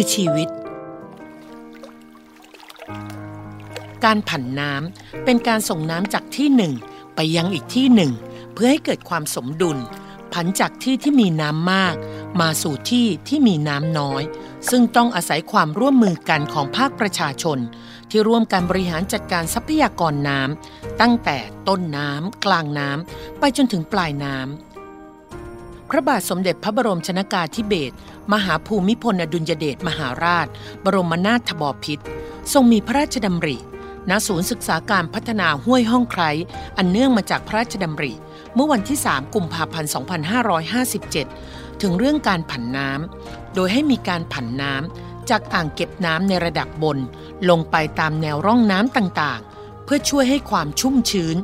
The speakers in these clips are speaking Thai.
คือชีวิต การผันน้ำเป็นการส่งน้ำจากที่หนึ่งไปยังอีกที่หนึ่ง เพื่อให้เกิดความสมดุล ผันจากที่ที่มีน้ำมาก มาสู่ที่ที่มีน้ำน้อย ซึ่งต้องอาศัยความร่วมมือกันของภาคประชาชน ที่ร่วมกันบริหารจัดการทรัพยากรน้ำตั้งแต่ต้นน้ำกลางน้ำไปจนถึงปลายน้ำ พระบาทสมเด็จพระบรมชนากาธิเบศรมหาภูมิพลอดุลยเดชมหาราช บรมนาถบพิตรทรงมีพระราชดำริณศูนย์ศึกษาการพัฒนาห้วยห้องไคร้อันเนื่องมาจากพระราชดำริ เมื่อวันที่ 3 กุมภาพันธ์ 2557 ถึงเรื่องการผันน้ำ โดยให้มีการผันน้ำ จากอ่างเก็บน้ำในระดับบน ลงไปตามแนวร่องน้ำต่างๆ เพื่อช่วยให้ความชุ่มชื้น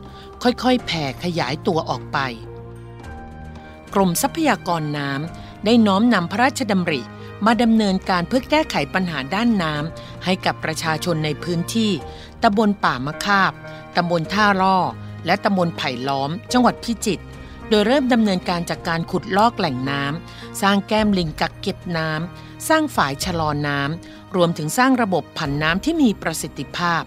ค่อยๆ แผ่ขยายตัวออกไป กรมทรัพยากรน้ำได้น้อมนำพระราชดำริ มาดำเนินการเพื่อแก้ไขปัญหาด้านน้ำให้กับประชาชนในพื้นที่ตำบลป่ามะคาบตำบลท่าล่อ และตำบลไผ่ล้อม จังหวัดพิจิตรโดยเริ่มดำเนินการจากการขุดลอกแหล่งน้ำสร้างแก้มลิงกักเก็บน้ำสร้างฝายชะลอน้ำรวมถึงสร้างระบบผันน้ำที่มีประสิทธิภาพ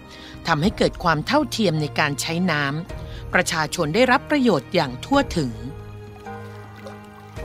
ทำให้เกิดความเท่าเทียมในการใช้น้ำประชาชนได้รับประโยชน์อย่างทั่วถึง